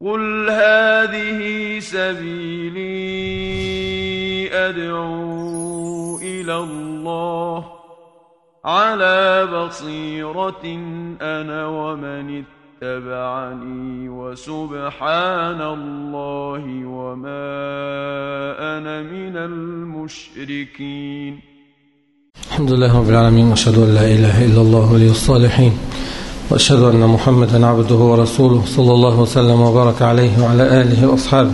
قل هذه سبيلي أدعو إلى الله على بصيرة أنا ومن اتبعني وسبحان الله وما أنا من المشركين الحمد لله رب العالمين وأشهد أن لا إله إلا الله ولي الصالحين. وأشهد أن محمدا عبده ورسوله صلى الله وسلم وبارك عليه وعلى آله وأصحابه.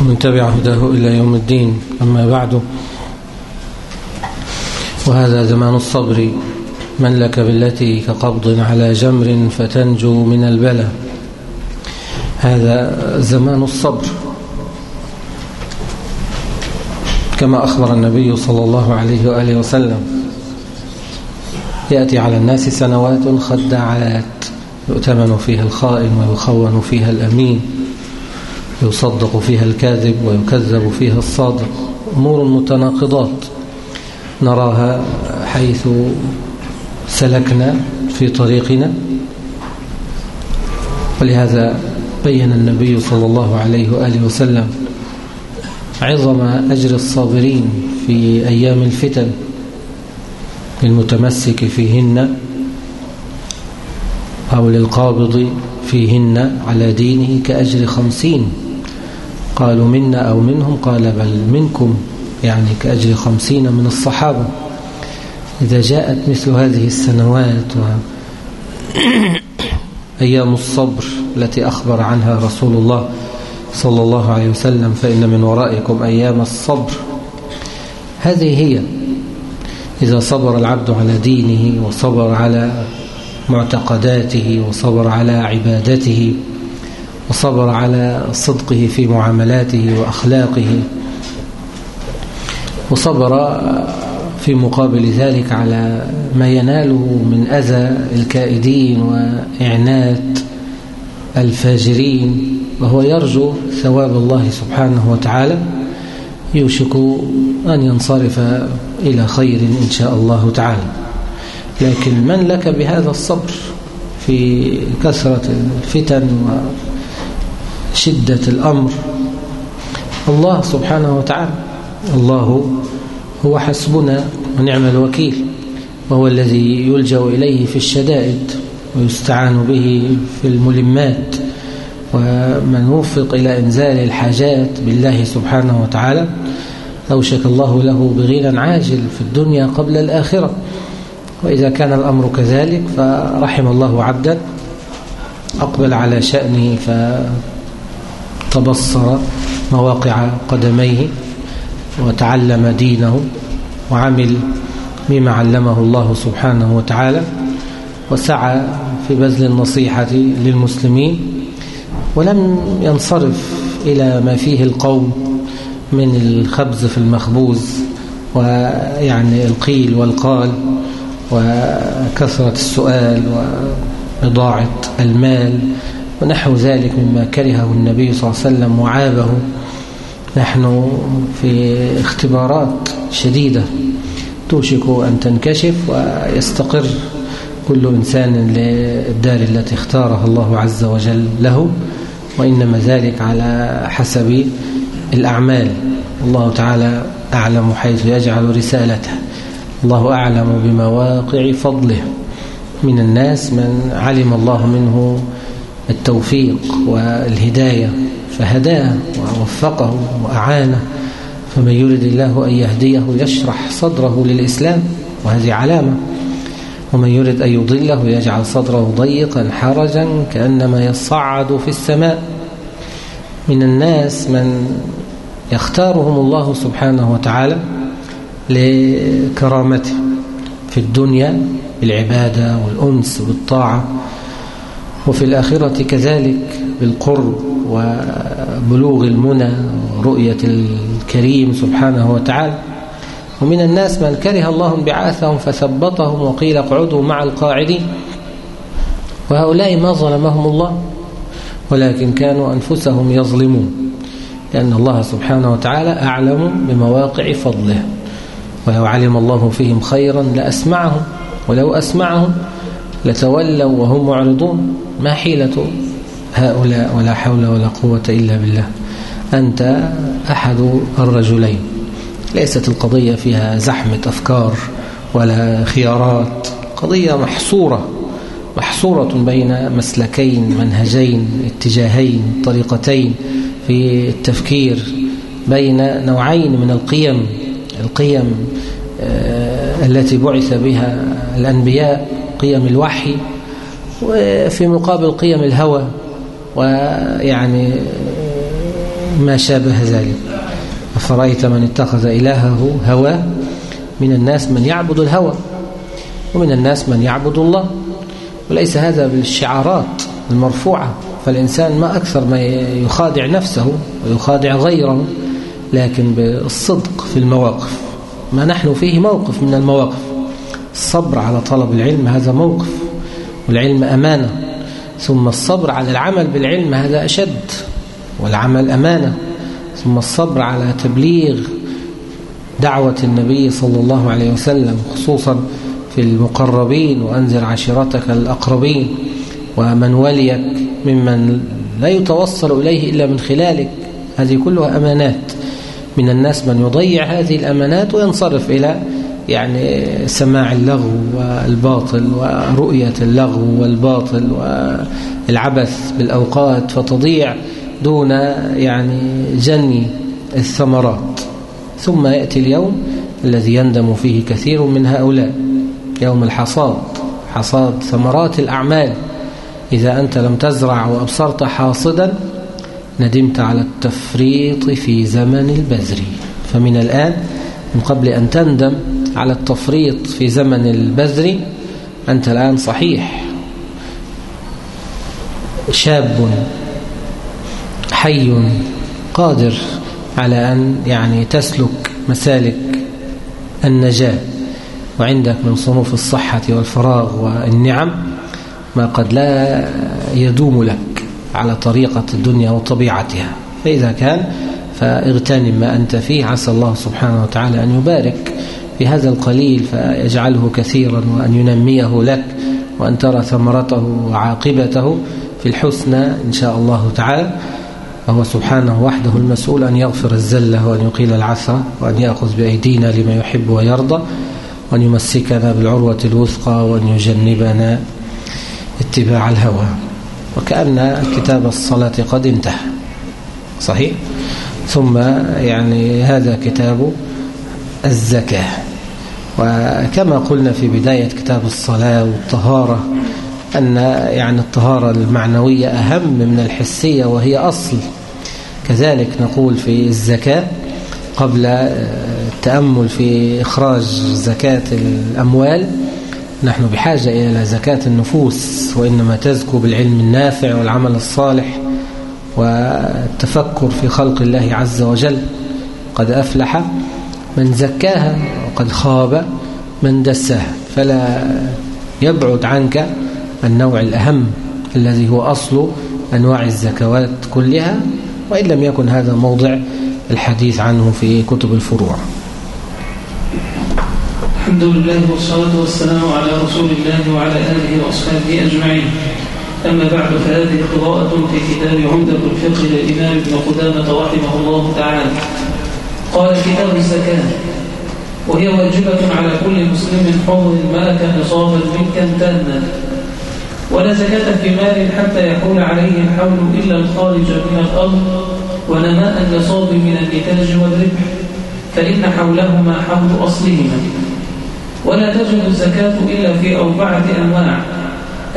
ومن تبع هداه إلى يوم الدين أما بعد. وهذا زمان الصبر من لك بالتي كقبض على جمر فتنجو من البلاء هذا زمان الصبر. كما أخبر النبي صلى الله عليه وآله وسلم. يأتي على الناس سنوات خداعات يؤتمن فيها الخائن ويخون فيها الأمين يصدق فيها الكاذب ويكذب فيها الصادق. أمور متناقضات نراها حيث سلكنا في طريقنا. ولهذا بين النبي صلى الله عليه وآله وسلم عظم أجر الصابرين في أيام الفتن. للمتمسك فيهن أو للقابض فيهن على دينه كأجر خمسين. قالوا منا أو منهم؟ قال بل منكم يعني كأجر خمسين من الصحابة. إذا جاءت مثل هذه السنوات أيام الصبر التي أخبر عنها رسول الله صلى الله عليه وسلم فإن من ورائكم أيام الصبر. هذه هي إذا صبر العبد على دينه وصبر على معتقداته وصبر على عبادته وصبر على صدقه في معاملاته وأخلاقه وصبر في مقابل ذلك على ما يناله من أذى الكائدين وإعنات الفاجرين وهو يرجو ثواب الله سبحانه وتعالى يوشك أن ينصرف إلى خير إن شاء الله تعالى. لكن من لك بهذا الصبر في كثرة الفتن وشدة الأمر؟ الله سبحانه وتعالى. الله هو حسبنا ونعم الوكيل وهو الذي يلجأ إليه في الشدائد ويستعان به في الملمات ومن وفق إلى إنزال الحاجات بالله سبحانه وتعالى أوشك الله له بغنى عاجل في الدنيا قبل الآخرة. وإذا كان الأمر كذلك فرحم الله عبدا أقبل على شأنه فتبصر مواقع قدميه وتعلم دينه وعمل بما علمه الله سبحانه وتعالى وسعى في بذل النصيحة للمسلمين ولم ينصرف إلى ما فيه القوم من الخبز في المخبوز ويعني القيل والقال وكثرة السؤال وإضاعة المال ونحو ذلك مما كرهه النبي صلى الله عليه وسلم وعابه. نحن في اختبارات شديدة توشك أن تنكشف ويستقر كل إنسان للدار التي اختارها الله عز وجل له وإنما ذلك على حسب الأعمال. الله تعالى أعلم حيث يجعل رسالته. الله أعلم بمواقع فضله. من الناس من علم الله منه التوفيق والهداية فهداه ووفقه وأعانه. فمن يرد الله أن يهديه يشرح صدره للإسلام وهذه علامة. ومن يرد أن يضله يجعل صدره ضيقا حرجا كأنما يصعد في السماء. من الناس من يختارهم الله سبحانه وتعالى لكرامته في الدنيا بالعبادة والأنس بالطاعة وفي الآخرة كذلك بالقرب وبلوغ المنى ورؤية الكريم سبحانه وتعالى. ومن الناس من كره الله انبعاثهم فثبطهم وقيل اقعدوا مع القاعدين. وهؤلاء ما ظلمهم الله. ولكن كانوا أنفسهم يظلمون لأن الله سبحانه وتعالى أعلم بمواقع فضله ولو علم الله فيهم خيرا لأسمعهم ولو أسمعهم لتولوا وهم معرضون. ما حيلة هؤلاء ولا حول ولا قوة إلا بالله؟ أنت أحد الرجلين. ليست القضية فيها زحمة أفكار ولا خيارات قضية محصورة. محصورة بين مسلكين منهجين اتجاهين طريقتين في التفكير بين نوعين من القيم القيم آه، التي بعث بها الأنبياء قيم الوحي وفي مقابل قيم الهوى ويعني ما شابه ذلك. أفرأيت من اتخذ إلهه هوى؟ من الناس من يعبد الهوى ومن الناس من يعبد الله. وليس هذا بالشعارات المرفوعة فالإنسان ما أكثر ما يخادع نفسه ويخادع غيره لكن بالصدق في المواقف. ما نحن فيه موقف من المواقف. الصبر على طلب العلم هذا موقف والعلم أمانة. ثم الصبر على العمل بالعلم هذا أشد والعمل أمانة. ثم الصبر على تبليغ دعوة النبي صلى الله عليه وسلم خصوصا في المقربين وأنذر عشيرتك الأقربين ومن وليك ممن لا يتوصل إليه إلا من خلالك. هذه كلها أمانات. من الناس من يضيع هذه الأمانات وينصرف إلى يعني سماع اللغو والباطل ورؤية اللغو والباطل والعبث بالأوقات فتضيع دون يعني جني الثمرات. ثم يأتي اليوم الذي يندم فيه كثير من هؤلاء. يوم الحصاد. حصاد ثمرات الأعمال. إذا أنت لم تزرع وأبصرت حاصدا ندمت على التفريط في زمن البذر. فمن الآن من قبل أن تندم على التفريط في زمن البذر أنت الآن صحيح. شاب حي قادر على أن يعني تسلك مسالك النجاة. وعندك من صنوف الصحة والفراغ والنعم ما قد لا يدوم لك على طريقة الدنيا وطبيعتها. فإذا كان فاغتنم ما أنت فيه. عسى الله سبحانه وتعالى أن يبارك بهذا القليل فيجعله كثيرا وأن ينميه لك وأن ترى ثمرته وعاقبته في الحسنى إن شاء الله تعالى. وهو سبحانه وحده المسؤول أن يغفر الزلة وأن يقيل العثرة وأن يأخذ بأيدينا لما يحب ويرضى. وأن يمسكنا بالعروة الوثقى وأن يجنبنا اتباع الهوى. وكأن كتاب الصلاة قد انتهى. صحيح؟ ثم يعني هذا كتاب الزكاة. وكما قلنا في بداية كتاب الصلاة والطهارة أن يعني الطهارة المعنوية أهم من الحسية وهي أصل. كذلك نقول في الزكاة قبل التأمل في إخراج زكاة الأموال نحن بحاجة إلى زكاة النفوس وإنما تزكو بالعلم النافع والعمل الصالح والتفكر في خلق الله عز وجل. قد أفلح من زكاها وقد خاب من دساها. فلا يبعد عنك النوع الأهم الذي هو أصل أنواع الزكوات كلها وإن لم يكن هذا موضع الحديث عنه في كتب الفروع. الحمد لله والصلاة والسلام على رسول الله وعلى آله وأصحابه أجمعين. أما بعد فهذه قراءة في كتاب عمدة الفقه للإمام ابن قدامة رحمه الله تعالى. قال كتاب الزكاة. وهي واجبة على كل مسلم حر ملك نصابا ملكا تاما. ولا زكاة في مال حتى يحول عليه الحول إلا الخارج من الأرض. ونماء النصاب من النتاج والربح. فإن حولهما حول أصلهما ولا تجب الزكاة إلا في أربعة أنواع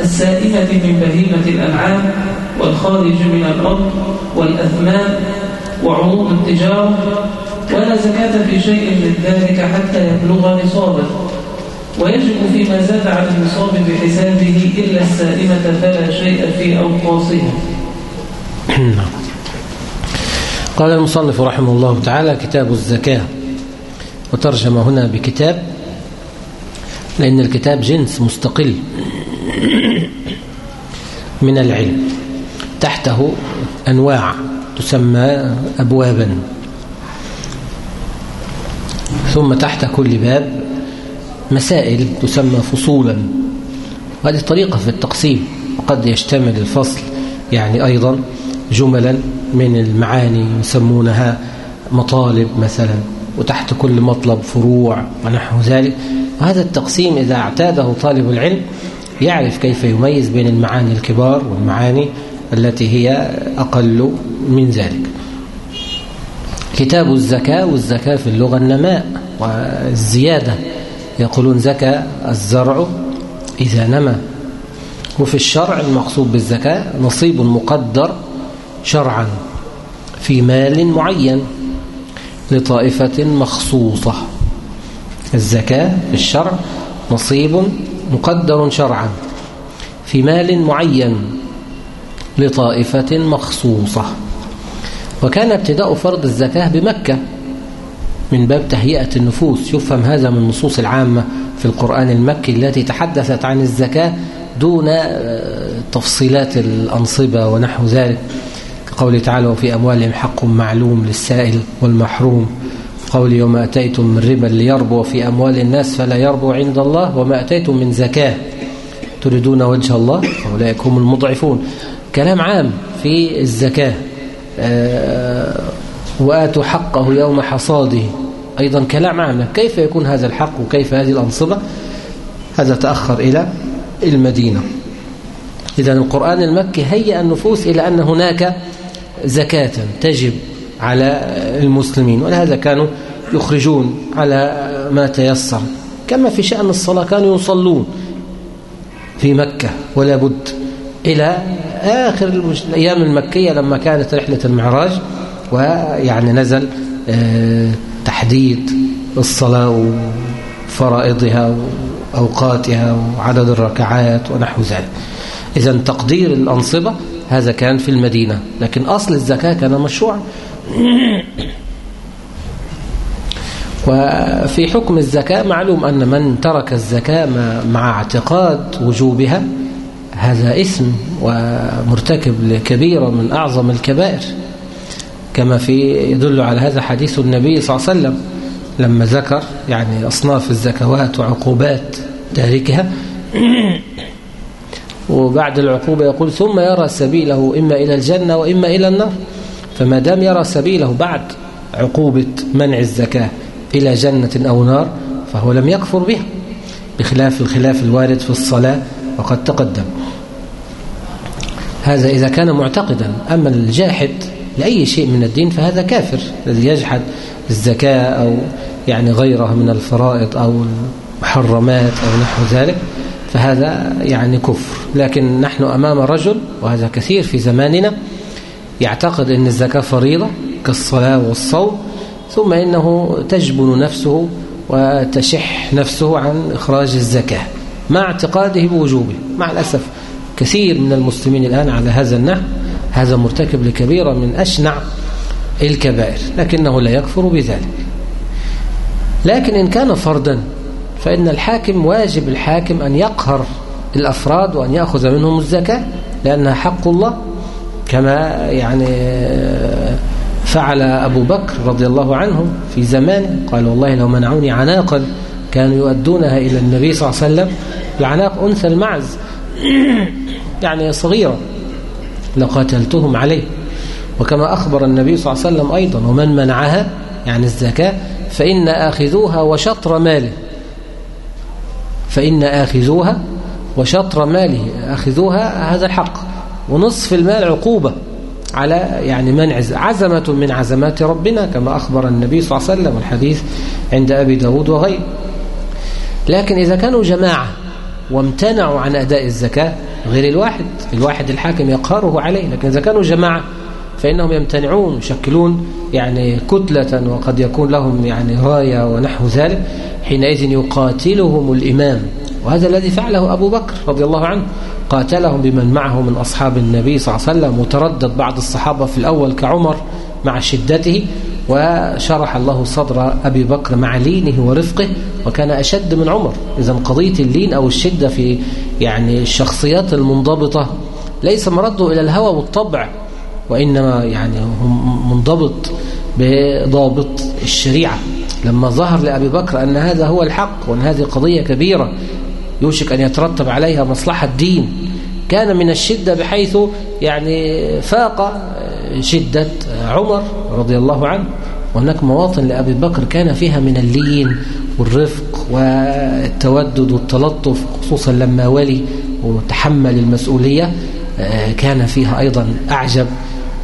السائمة من بهيمة الأنعام والخارج من الأرض والأثمان وعروض التجارة. ولا زكاة في شيء من ذلك حتى يبلغ نصابا ويجب فيما زاد عن النصاب بحسابه إلا السائمة فلا شيء في أوقاصها. نعم. قال المصنف رحمه الله تعالى كتاب الزكاة. وترجم هنا بكتاب لأن الكتاب جنس مستقل من العلم. تحته أنواع تسمى أبوابا. ثم تحت كل باب مسائل تسمى فصولا. وهذه طريقة في التقسيم وقد يشتمل الفصل يعني أيضا. جملا من المعاني يسمونها مطالب مثلا وتحت كل مطلب فروع ونحو ذلك. وهذا التقسيم إذا اعتاده طالب العلم يعرف كيف يميز بين المعاني الكبار والمعاني التي هي أقل من ذلك. كتاب الزكاة والزكاة في اللغة النماء والزيادة. يقولون زكى الزرع إذا نمى وفي الشرع المقصود بالزكاة نصيب مقدر شرعا في مال معين لطائفة مخصوصة. الزكاة في الشرع نصيب مقدر شرعا في مال معين لطائفة مخصوصة. وكان ابتداء فرض الزكاة بمكة من باب تهيئة النفوس. يفهم هذا من النصوص العامة في القرآن المكي التي تحدثت عن الزكاة دون آه، تفصيلات الأنصبة ونحو ذلك. قوله تعالى وفي أموالهم حق معلوم للسائل والمحروم. قول يوم أتيتم من ربا ليربو في أموال الناس فلا يربو عند الله وما أتيتم من زكاة. تريدون وجه الله؟ أولئك هم المضعفون. كلام عام في الزكاة. آه، وآتوا حقه يوم حصاده. أيضا كلام عام. كيف يكون هذا الحق؟ وكيف هذه الأنصبة؟ هذا تأخر إلى المدينة. إذا القرآن المكي هيأ النفوس إلى أن هناك زكاة تجب على المسلمين ولهذا كانوا يخرجون على ما تيسر. كما في شأن الصلاة كانوا يصلون في مكة ولا بد إلى آخر الأيام المكية لما كانت رحلة المعراج ويعني نزل آه، تحديد الصلاة وفرائضها وأوقاتها وعدد الركعات ونحو ذلك. إذا تقدير الأنصبة هذا كان في المدينة لكن أصل الزكاة كان مشروعا وفي حكم الزكاة معلوم أن من ترك الزكاة مع اعتقاد وجوبها هذا اسم ومرتكب لكبيرة من أعظم الكبائر. كما في يدل على هذا حديث النبي صلى الله عليه وسلم لما ذكر يعني أصناف الزكوات وعقوبات تاركها. وبعد العقوبة يقول ثم يرى سبيله إما إلى الجنة وإما إلى النار. فما دام يرى سبيله بعد عقوبة منع الزكاة إلى جنة أو نار فهو لم يكفر بها بخلاف الخلاف الوارد في الصلاة وقد تقدم. هذا إذا كان معتقدا أما الجاحد لأي شيء من الدين فهذا كافر الذي يجحد الزكاة أو يعني غيرها من الفرائض أو المحرمات أو نحو ذلك. فهذا يعني كفر. لكن نحن أمام رجل وهذا كثير في زماننا يعتقد أن الزكاة فريضة كالصلاة والصوم ثم إنه تجبن نفسه وتشح نفسه عن إخراج الزكاة مع اعتقاده بوجوبه. مع الأسف كثير من المسلمين الآن على هذا النحو هذا مرتكب لكبيرة من أشنع الكبائر لكنه لا يكفر بذلك. لكن إن كان فردا فإن الحاكم واجب الحاكم أن يقهر الأفراد وأن يأخذ منهم الزكاة لأنها حق الله كما يعني فعل أبو بكر رضي الله عنه في زمان قال والله لو منعوني عناقا كانوا يؤدونها إلى النبي صلى الله عليه وسلم. العناق أنثى المعز يعني صغيرة لقاتلتهم عليه. وكما أخبر النبي صلى الله عليه وسلم أيضا ومن منعها يعني الزكاة فإن آخذوها وشطر ماله. فإن آخذوها وشطر ماله آخذوها هذا الحق. ونصف المال عقوبة على يعني منع عزمة من عزمات ربنا كما أخبر النبي صلى الله عليه وسلم الحديث عند أبي داود وغيره. لكن إذا كانوا جماعة وامتنعوا عن أداء الزكاة غير الواحد الواحد الحاكم يقهره عليه. لكن إذا كانوا جماعة فإنهم يمتنعون يشكلون يعني كتلة وقد يكون لهم يعني راية ونحو ذلك حينئذ يقاتلهم الإمام. وهذا الذي فعله أبو بكر رضي الله عنه. قاتلهم بمن معه من أصحاب النبي صلى الله عليه وسلم وتردد بعض الصحابة في الأول كعمر مع شدته وشرح الله صدر أبي بكر مع لينه ورفقه وكان أشد من عمر. إذا قضية اللين أو الشدة في يعني الشخصيات المنضبطة ليس مرده إلى الهوى والطبع. وإنما يعني منضبط بضابط الشريعة. لما ظهر لأبي بكر أن هذا هو الحق وأن هذه قضية كبيرة يوشك أن يترتب عليها مصلحة دين كان من الشدة بحيث يعني فاق شدة عمر رضي الله عنه. وهناك مواطن لأبي بكر كان فيها من اللين والرفق والتودد والتلطف خصوصا لما ولي وتحمل المسؤولية كان فيها أيضا أعجب.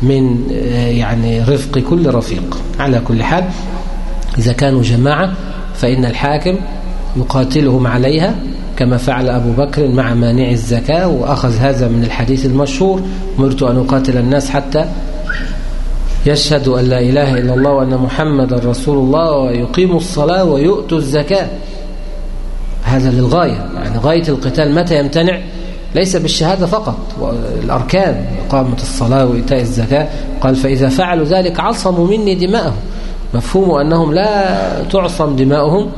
من يعني رفق كل رفيق. على كل حال إذا كانوا جماعة فإن الحاكم يقاتلهم عليها كما فعل أبو بكر مع مانع الزكاة وأخذ هذا من الحديث المشهور مرت أن أقاتل الناس حتى يشهدوا أن لا إله إلا الله وأن محمد رسول الله ويقيموا الصلاة ويؤتوا الزكاة. هذا للغاية يعني غاية القتال متى يمتنع؟ ليس بالشهادة فقط. الأركان إقامة الصلاة وإيتاء الزكاة. قال فإذا فعلوا ذلك عصموا مني دماءهم. مفهوم أنهم لا تعصم دماؤهم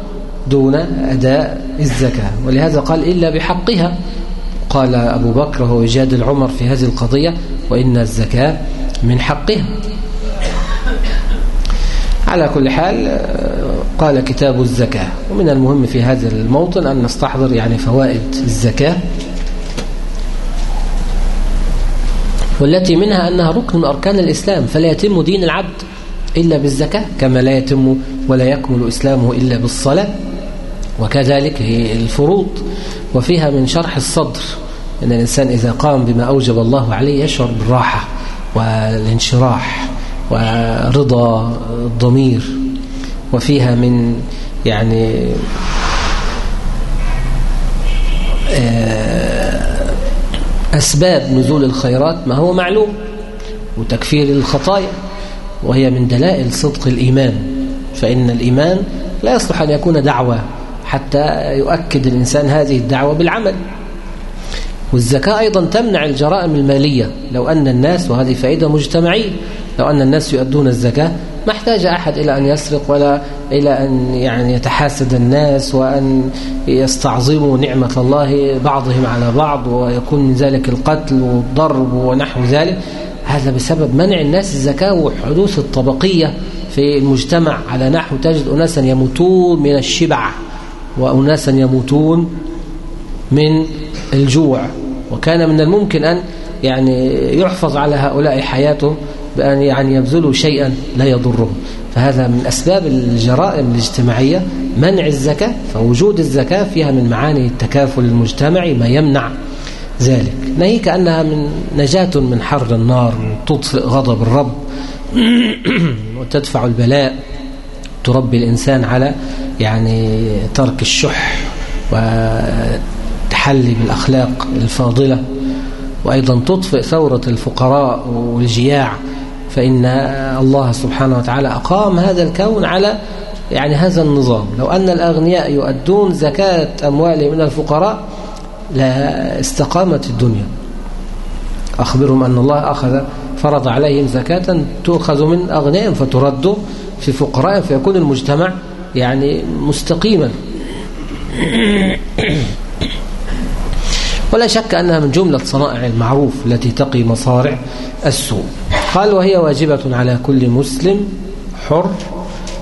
دون أداء الزكاة. ولهذا قال إلا بحقها. قال أبو بكر وهو يجادل عمر في هذه القضية وإن الزكاة من حقها. على كل حال قال كتاب الزكاة. ومن المهم في هذا الموطن أن نستحضر يعني فوائد الزكاة. والتي منها أنها ركن من أركان الإسلام فلا يتم دين العبد إلا بالزكاة كما لا يتم ولا يكمل إسلامه إلا بالصلاة وكذلك هي الفروض. وفيها من شرح الصدر أن الإنسان إذا قام بما أوجب الله عليه يشعر بالراحة والانشراح ورضا الضمير. وفيها من يعني أسباب نزول الخيرات ما هو معلوم؟ وتكفير الخطايا وهي من دلائل صدق الإيمان. فإن الإيمان لا يصلح أن يكون دعوة حتى يؤكد الإنسان هذه الدعوة بالعمل. والزكاة أيضا تمنع الجرائم المالية. لو أن الناس وهذه فائدة مجتمعية لو أن الناس يؤدون الزكاة ما احتاج أحد إلى أن يسرق ولا إلى أن يعني يتحاسد الناس وأن يستعظموا نعمة الله بعضهم على بعض ويكون من ذلك القتل والضرب ونحو ذلك. هذا بسبب منع الناس الزكاة وحدوث الطبقية في المجتمع. على نحو تجد أناسا يموتون من الشبع وأناسا يموتون من الجوع. وكان من الممكن أن يعني يحفظ على هؤلاء حياتهم بأن يعني يبذلوا شيئا لا يضرهم. فهذا من أسباب الجرائم الاجتماعية. منع الزكاة فوجود الزكاة فيها من معاني التكافل المجتمعي ما يمنع ذلك. ناهيك أنها من نجاة من حر النار وتطفئ غضب الرب وتدفع البلاء. تربي الإنسان على يعني ترك الشح وتحلي بالأخلاق الفاضلة. وأيضا تطفئ ثورة الفقراء والجياع. فإن الله سبحانه وتعالى أقام هذا الكون على يعني هذا النظام. لو أن الأغنياء يؤدون زكاة أموالهم من الفقراء لا استقامت الدنيا. أخبرهم أن الله أخذ فرض عليهم زكاة تؤخذ من أغنيائهم فترد في فقرائهم فيكون المجتمع يعني مستقيما. ولا شك أنها من جملة صنائع المعروف التي تقي مصارع السوء. قال وهي واجبة على كل مسلم حر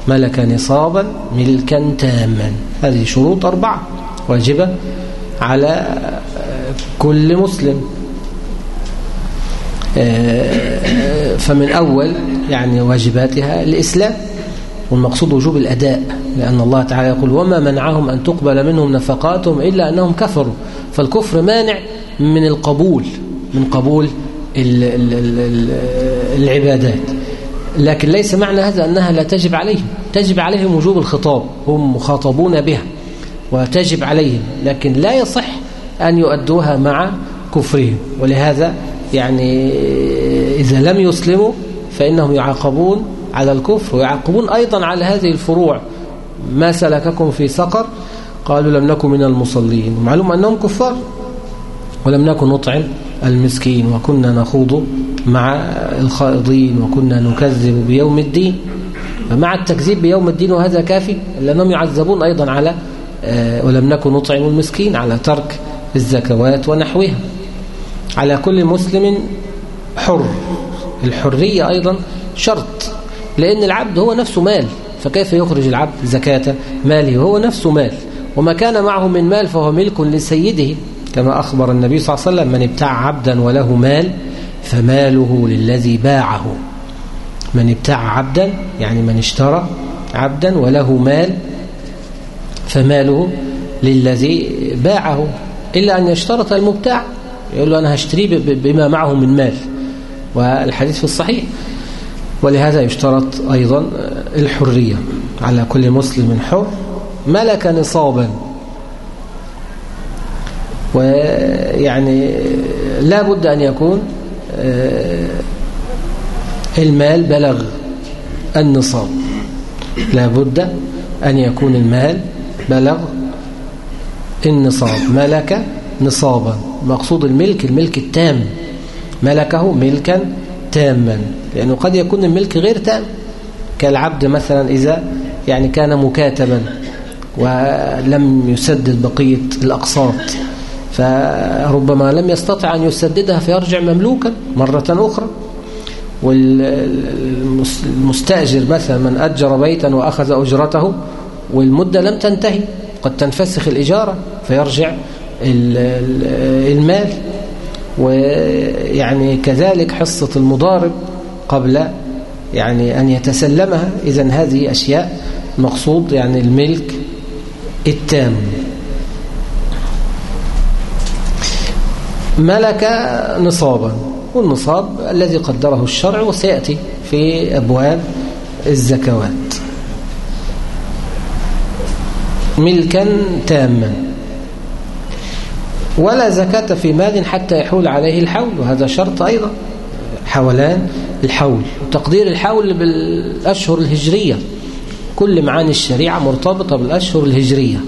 ملك نصابا ملكا تاما. هذه شروط أربعة واجبة على كل مسلم. فمن أول يعني واجباتها الإسلام والمقصود وجوب الأداء لأن الله تعالى يقول وما منعهم أن تقبل منهم نفقاتهم إلا أنهم كفروا فالكفر مانع من القبول من قبول العبادات. لكن ليس معنى هذا أنها لا تجب عليهم. تجب عليهم وجوب الخطاب. هم مخاطبون بها. وتجب عليهم. لكن لا يصح أن يؤدوها مع كفرهم. ولهذا يعني إذا لم يسلموا فإنهم يعاقبون على الكفر. ويعاقبون أيضا على هذه الفروع. ما سلككم في سقر؟ قالوا لم نكن من المصلين. ومعلوم أنهم كفار. ولم نكن نطعم المسكين وكنا نخوض مع الخائضين وكنا نكذب بيوم الدين. فمع التكذيب بيوم الدين وهذا كافي لأنهم يعذبون أيضا على ولم نكن نطعم المسكين على ترك الزكوات ونحوها. على كل مسلم حر. الحرية أيضا شرط لأن العبد هو نفسه مال فكيف يخرج العبد زكاة ماله؟ وهو نفسه مال. وما كان معه من مال فهو ملك لسيده. كما أخبر النبي صلى الله عليه وسلم من ابتاع عبدا وله مال فماله للذي باعه. من ابتاع عبدا يعني من اشترى عبدا وله مال فماله للذي باعه. إلا أن يشترط المبتاع يقول له أنا هشتريه بما معه من مال. والحديث في الصحيح. ولهذا يشترط أيضا الحرية. على كل مسلم حر ملك نصابا. ويعني لا بد أن يكون آه، المال بلغ النصاب. لا بد أن يكون المال بلغ النصاب. ملك نصابا. مقصود الملك الملك التام. ملكه ملكا تاما. لأنه قد يكون الملك غير تام. كالعبد مثلا إذا يعني كان مكاتبا ولم يسدد بقية الأقساط. فربما لم يستطع أن يسددها فيرجع مملوكا مرة أخرى. والمستأجر مثلا من أجر بيتا وأخذ أجرته والمدة لم تنتهي قد تنفسخ الإجارة فيرجع المال. ويعني كذلك حصة المضارب قبل يعني أن يتسلمها. إذا هذه أشياء مقصود يعني الملك التام. ملك نصابا والنصاب الذي قدره الشرع وسيأتي في أبواب الزكوات. ملكا تاما. ولا زكاة في مال حتى يحول عليه الحول وهذا شرط أيضا. حولان الحول وتقدير الحول بالأشهر الهجرية. كل معاني الشريعة مرتبطة بالأشهر الهجرية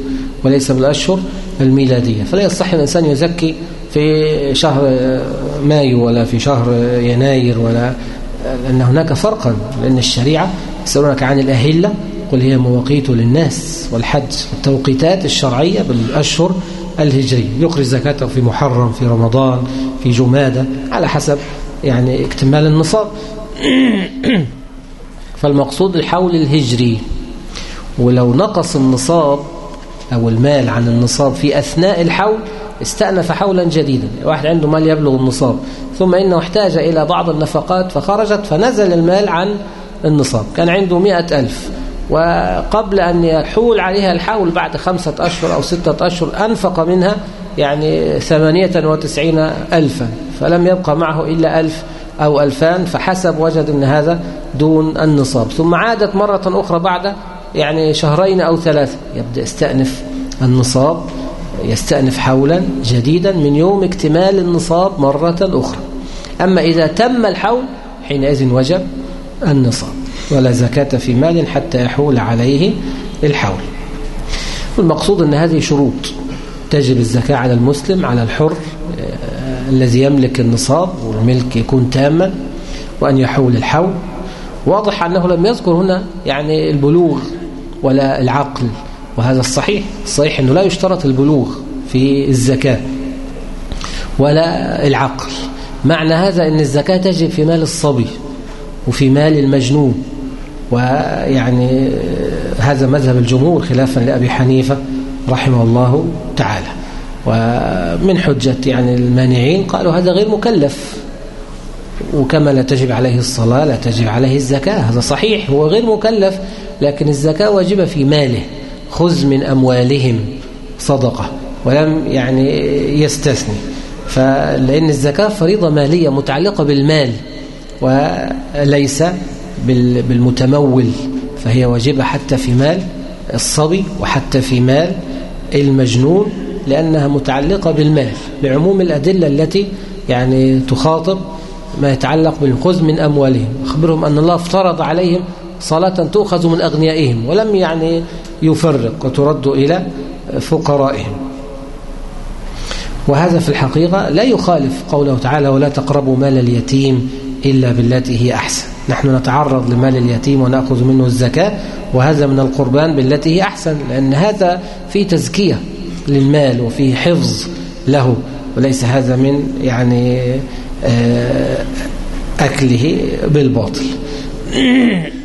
وليس بالأشهر الميلادية. فلا يصح الإنسان يزكي في شهر مايو ولا في شهر يناير ولا لأن هناك فرقا لأن الشريعة يسألونك عن الأهلة قل هي مواقيت للناس والحج التوقيتات الشرعية بالأشهر الهجرية. يخرج زكاته في محرم في رمضان في جمادة على حسب يعني اكتمال النصاب. فالمقصود الحول الهجري. ولو نقص النصاب أو المال عن النصاب في أثناء الحول استأنف حولا جديدا. واحد عنده مال يبلغ النصاب. ثم إنه احتاج إلى بعض النفقات فخرجت فنزل المال عن النصاب. كان عنده مئة ألف. وقبل أن يحول عليها الحول بعد خمسة أشهر أو ستة أشهر أنفق منها يعني ثمانية وتسعين ألفا. فلم يبقى معه إلا ألف أو ألفان فحسب وجد أن هذا دون النصاب. ثم عادت مرة أخرى بعد يعني شهرين أو ثلاثة. يبدأ يستأنف النصاب. يستأنف حولا جديدا من يوم اكتمال النصاب مرة أخرى. أما إذا تم الحول حينئذ وجب النصاب ولا زكاة في مال حتى يحول عليه الحول. والمقصود أن هذه شروط تجب الزكاة على المسلم على الحر آه، الذي يملك النصاب والملك يكون تاما وأن يحول الحول. واضح أنه لم يذكر هنا يعني البلوغ ولا العقل وهذا الصحيح الصحيح أنه لا يشترط البلوغ في الزكاة ولا العقل. معنى هذا أن الزكاة تجب في مال الصبي وفي مال المجنون. ويعني هذا مذهب الجمهور خلافا لأبي حنيفة رحمه الله تعالى. ومن حجة يعني المانعين قالوا هذا غير مكلف. وكما لا تجب عليه الصلاة لا تجب عليه الزكاة هذا صحيح هو غير مكلف لكن الزكاة واجبة في ماله. خذ من أموالهم صدقة ولم يعني يستثني. فلأن الزكاة فريضة مالية متعلقة بالمال وليس بالمتمول فهي واجبة حتى في مال الصبي وحتى في مال المجنون لأنها متعلقة بالمال لعموم الأدلة التي يعني تخاطب ما يتعلق بالخذ من أموالهم. أخبرهم أن الله افترض عليهم صلاة تؤخذ من أغنيائهم ولم يعني يفرق وترد إلى فقرائهم. وهذا في الحقيقة لا يخالف قوله تعالى ولا تقربوا مال اليتيم إلا بالتي هي أحسن. نحن نتعرض لمال اليتيم ونأخذ منه الزكاة وهذا من القربان بالتي هي أحسن لأن هذا فيه تزكية للمال وفيه حفظ له وليس هذا من يعني آه، أكله بالباطل.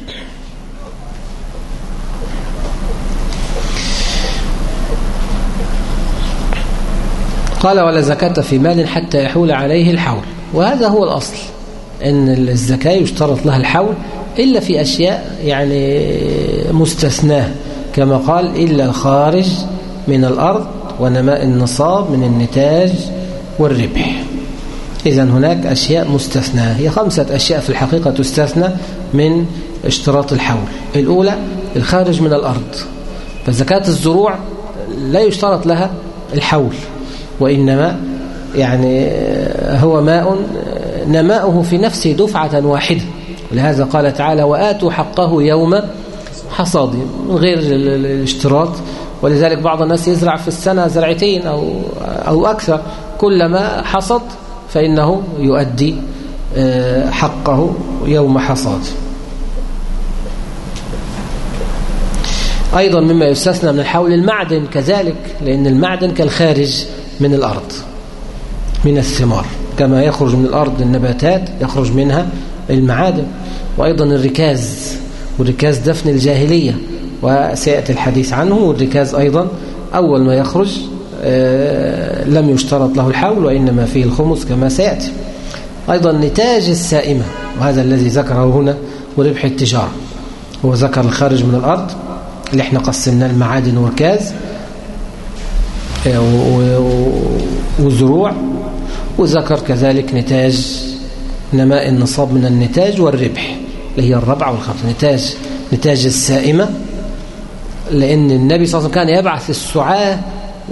قال ولا زكاة في مال حتى يحول عليه الحول. وهذا هو الأصل أن الزكاة يشترط لها الحول إلا في أشياء يعني مستثناة كما قال إلا الخارج من الأرض ونماء النصاب من النتاج والربح. إذا هناك أشياء مستثناة هي خمسة أشياء في الحقيقة تستثنى من اشتراط الحول. الأولى الخارج من الأرض فزكاة الزروع لا يشترط لها الحول. وإنما يعني هو ماء نماؤه في نفسه دفعة واحدة. ولهذا قال تعالى وآتوا حقه يوم حصاده من غير الاشتراط. ولذلك بعض الناس يزرع في السنة زرعتين أو, أو أكثر. كلما حصد فإنه يؤدي آه، حقه يوم حصاده أيضا مما يستثنى من الحول المعدن كذلك لأن المعدن كالخارج. من الأرض من الثمار. كما يخرج من الأرض النباتات يخرج منها المعادن. وأيضا الركاز والركاز دفن الجاهلية. وسيأتي الحديث عنه والركاز أيضا أول ما يخرج آه، لم يشترط له الحول وإنما فيه الخمس كما سيأتي. أيضا نتاج السائمة وهذا الذي ذكره هنا وربح التجارة. هو ذكر الخارج من الأرض اللي إحنا قسمنا المعادن والركاز. وزروع. وذكر كذلك نتاج نماء النصاب من النتاج والربح اللي هي الربع والخمس. نتاج نتاج السائمة لأن النبي صلى الله عليه وسلم كان يبعث السعاة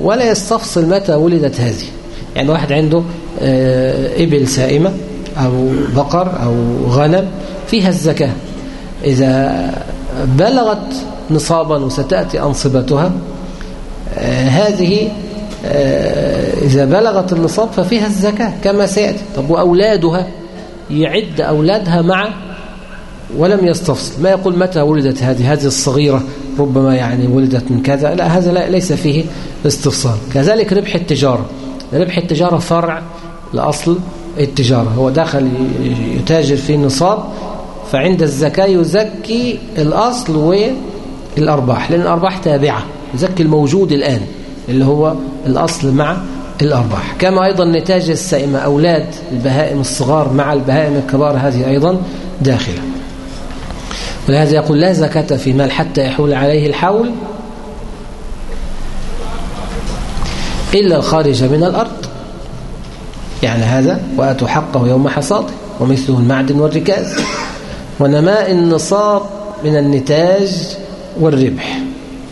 ولا يستفصل متى ولدت هذه. يعني واحد عنده آه، إبل سائمة أو بقر أو غنم فيها الزكاة. إذا بلغت نصابا وستأتي أنصبتها آه، هذه آه، إذا بلغت النصاب ففيها الزكاة كما سيأتي. طب وأولادها؟ يعد أولادها مع ولم يستفصل. ما يقول متى ولدت هذه؟ هذه الصغيرة ربما يعني ولدت من كذا. لا هذا ليس فيه استفصال. كذلك ربح التجارة. ربح التجارة فرع لأصل التجارة. هو دخل يتاجر في النصاب فعند الزكاة يزكي الأصل والأرباح لأن الأرباح تابعة. يزكي الموجود الآن اللي هو الأصل مع الأرباح. كما أيضا نتاج السائمة أولاد البهائم الصغار مع البهائم الكبار هذه أيضا داخلة. ولهذا يقول لا زكاة في مال حتى يحول عليه الحول إلا الخارج من الأرض. يعني هذا وآتوا حقه يوم حصاده ومثله المعدن والركاز. ونماء النصاب من النتاج والربح.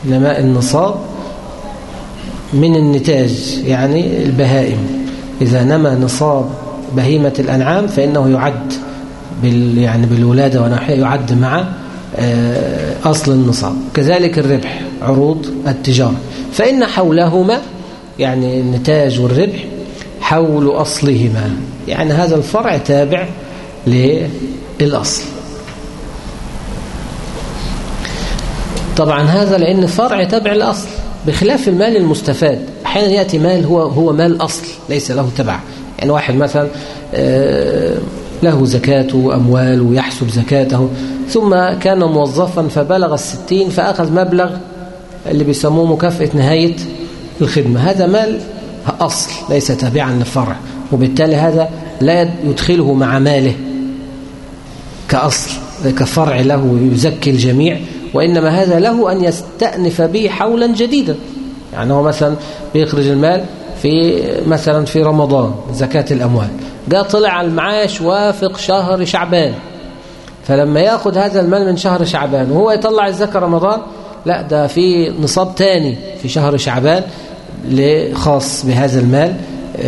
نماء النصاب من النتاج يعني البهائم. إذا نمى نصاب بهيمة الأنعام فإنه يعد بال يعني بالولادة ونحوها يعد مع آه، أصل النصاب. كذلك الربح عروض التجارة. فإن حولهما يعني النتاج والربح حول أصلهما. يعني هذا الفرع تابع للأصل. طبعا هذا لأن فرع تابع الأصل بخلاف المال المستفاد. أحيانا يأتي مال هو هو مال أصل ليس له تبع. يعني واحد مثلا آه، له زكاة أموال ويحسب زكاته ثم كان موظفا فبلغ الستين فأخذ مبلغ اللي بيسموه مكافأة نهاية الخدمة. هذا مال أصل ليس تابعا للفرع. وبالتالي هذا لا يدخله مع ماله كأصل كفرع له يزكي الجميع. وإنما هذا له أن يستأنف به حولا جديدا. يعني هو مثلا بيخرج المال في مثلا في رمضان زكاة الأموال. جاء طلع المعاش وافق شهر شعبان. فلما ياخد هذا المال من شهر شعبان وهو يطلع الزكاة رمضان لا ده في نصاب تاني في شهر شعبان خاص بهذا المال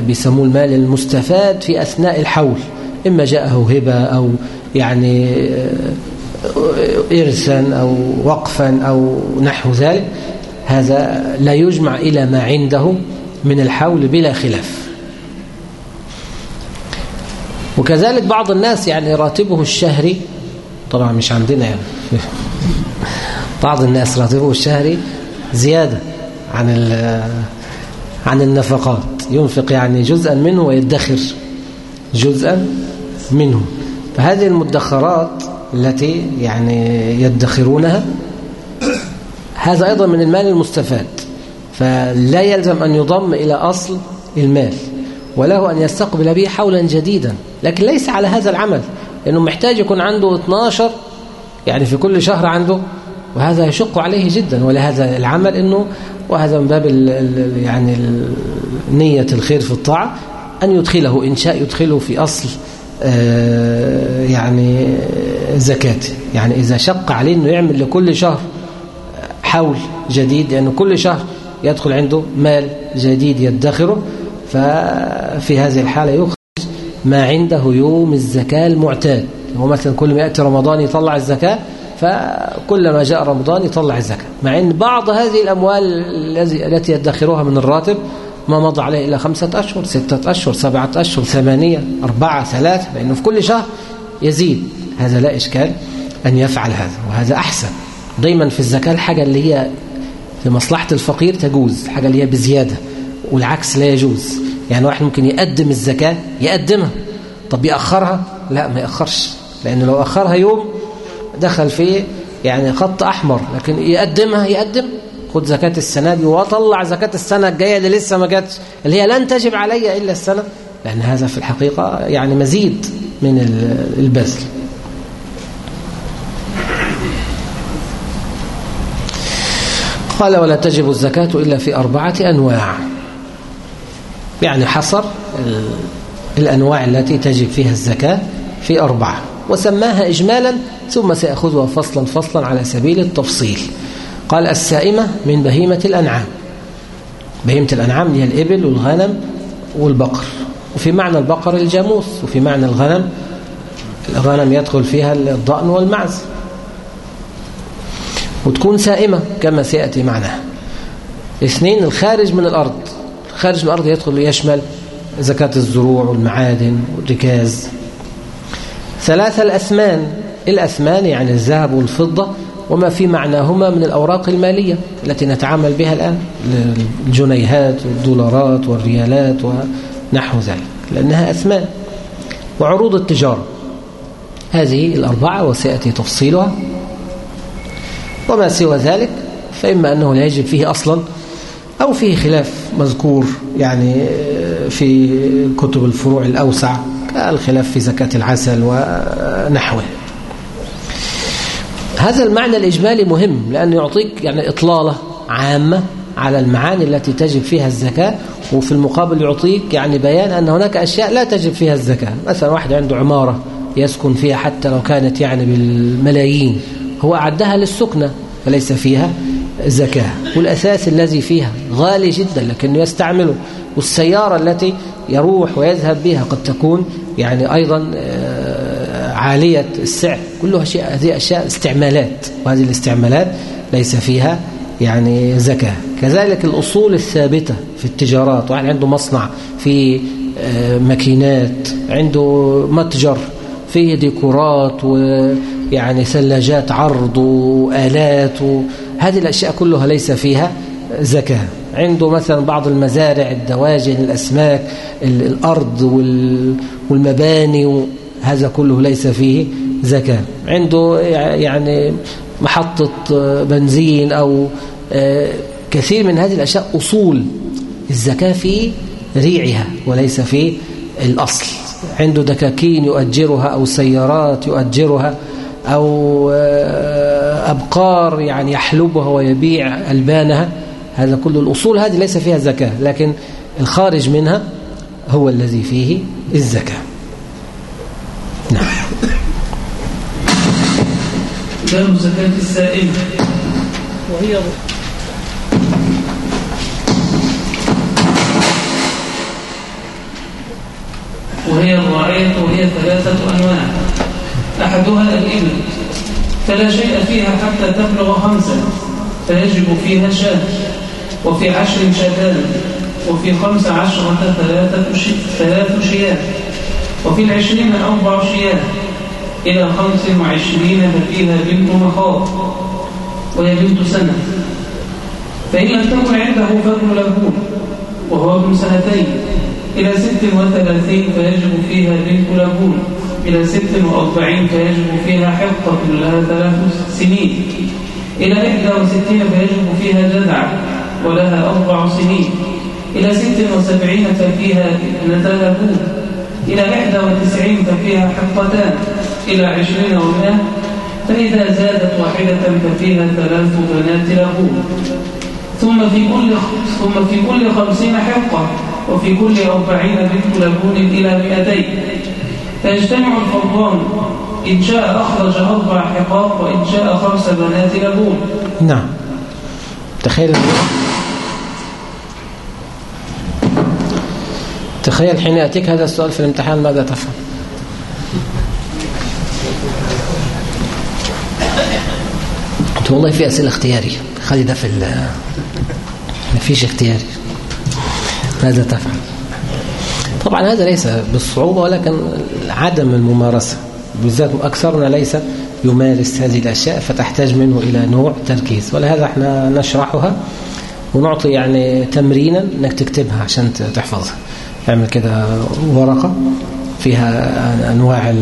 بيسموه المال المستفاد في أثناء الحول. إما جاءه هبة أو يعني إرثا أو وقفا أو نحو ذلك هذا لا يجمع إلى ما عنده من الحول بلا خلاف. وكذلك بعض الناس يعني راتبه الشهري طبعا مش عندنا يعني. بعض الناس راتبه الشهري زيادة عن عن النفقات. ينفق يعني جزءا منه ويدخر جزءا منه. فهذه المدخرات التي يعني يدخرونها. هذا أيضا من المال المستفاد فلا يلزم أن يضم إلى أصل المال وله أن يستقبل به حولا جديدا لكن ليس على هذا العمل لأنه محتاج يكون عنده 12 يعني في كل شهر عنده وهذا يشق عليه جدا ولهذا العمل أنه وهذا من باب ال ال يعني نية الخير في الطاعة أن يدخله إن شاء يدخله في أصل يعني زكاة. يعني إذا شق عليه أنه يعمل لكل شهر حول جديد لأنه يعني كل شهر يدخل عنده مال جديد يدخره ففي هذه الحالة يخرج ما عنده يوم الزكاة المعتاد. هو مثلا كل ما يأتي رمضان يطلع الزكاة فكلما جاء رمضان يطلع الزكاة. مع أن بعض هذه الأموال التي يدخرها من الراتب ما مضى عليه إلا خمسة أشهر ستة أشهر سبعة أشهر ثمانية أربعة ثلاثة لأنه في كل شهر يزيد. هذا لا إشكال أن يفعل هذا وهذا أحسن. دايما في الزكاة الحاجة اللي هي في مصلحة الفقير تجوز الحاجة اللي هي بزيادة والعكس لا يجوز. يعني واحد ممكن يقدم الزكاة يقدمها. طب يأخرها؟ لا ما يأخرش لأنه لو أخرها يوم دخل في يعني خط أحمر لكن يقدمها يقدم. خد زكاة السنة دي وطلع زكاة السنة الجاية اللي لسه ما جاتش اللي هي لن تجب علي إلا السنة. لأن هذا في الحقيقة يعني مزيد. من البذل. قال ولا تجب الزكاة إلا في أربعة أنواع. يعني حصر الأنواع التي تجب فيها الزكاة في أربعة. وسماها إجمالا ثم سيأخذها فصلا فصلا على سبيل التفصيل. قال السائمة من بهيمة الأنعام. بهيمة الأنعام هي الإبل والغنم والبقر. وفي معنى البقر الجاموس وفي معنى الغنم. الغنم يدخل فيها الضأن والمعز. وتكون سائمة كما سيأتي معناها اثنين الخارج من الأرض. خارج من الأرض يدخل يشمل زكاة الزروع والمعادن والركاز. ثلاثة الأثمان. الأثمان يعني الذهب والفضة وما في معناهما من الأوراق المالية التي نتعامل بها الآن. الجنيهات والدولارات والريالات ونحو ذلك لأنها أثمان وعروض التجارة. هذه الأربعة وسيأتي تفصيلها. وما سوى ذلك فإما أنه لا يجب فيه أصلا أو فيه خلاف مذكور يعني في كتب الفروع الأوسع كالخلاف في زكاة العسل ونحوه. هذا المعنى الإجمالي مهم لأنه يعطيك يعني إطلالة عامة على المعاني التي تجب فيها الزكاة وفي المقابل يعطيك يعني بيان أن هناك أشياء لا تجب فيها الزكاة. مثلا واحد عنده عمارة يسكن فيها حتى لو كانت يعني بالملايين هو أعدها للسكنة فليس فيها زكاة. والأساس الذي فيها غالي جدا لكنه يستعمله. والسيارة التي يروح ويذهب بها قد تكون يعني أيضا عالية السعر. كلها أشياء هذه أشياء استعمالات وهذه الاستعمالات ليس فيها يعني زكاة. كذلك الأصول الثابتة في التجارات واحد عنده مصنع في ماكينات عنده متجر فيه ديكورات ويعني ثلاجات عرض وآلات هذه الأشياء كلها ليس فيها زكاة. عنده مثلا بعض المزارع الدواجن الأسماك الأرض والمباني هذا كله ليس فيه زكاة. عنده يعني محطة بنزين أو كثير من هذه الأشياء أصول. الزكاة في ريعها وليس في الأصل. عنده دكاكين يؤجرها أو سيارات يؤجرها أو أبقار يعني يحلبها ويبيع ألبانها. هذا كل الأصول هذه ليس فيها زكاة لكن الخارج منها هو الذي فيه الزكاة. نعم. باب زكاة السائل. وهي وهي الرعية وهي ثلاثة أنواع. أحدها الإبل. فلا شيء فيها حتى تبلغ خمسا. فيجب فيها شاة. وفي عشر شاتان وفي خمس عشرة ثلاثة ثلاث شياه. وفي العشرين أربع شياه. إلى خمس وعشرين ففيها بنت مخاض وهي بنت سنة. فإن لم تكن عنده فابن لبون وهو ابن سنتين إلى ست وثلاثين فيجب فيها بنت لبون إلى ست وأربعين فيجب فيها حقة لها ثلاث سنين إلى إحدى وستين فيجب فيها جذع ولها أربع سنين إلى ست وسبعين ففيها ابنتا لبون إلى إحدى وتسعين ففيها حقتان. إلى عشرين ومئة فإذا زادت واحدة ففيها ثلاث بنات لبون ثم في كل ثم في كل خمسين حقة وفي كل أربعين بنت لبون إلى مئتين. فيجتمع الفرضان إن شاء أخرج أربع حقاق وإن شاء خمس بنات لبون نعم. تخيل تخيل حين يأتيك هذا السؤال في الامتحان ماذا تفعل؟ والله في أسئلة اختيارية خلي ده في ما فيش اختياري. ماذا تفعل؟ طبعا هذا ليس بالصعوبة ولكن عدم الممارسة بالذات أكثرنا ليس يمارس هذه الأشياء فتحتاج منه إلى نوع تركيز. ولهذا إحنا نشرحها ونعطي يعني تمرينا إنك تكتبها عشان تحفظها. اعمل كده ورقة فيها أنواع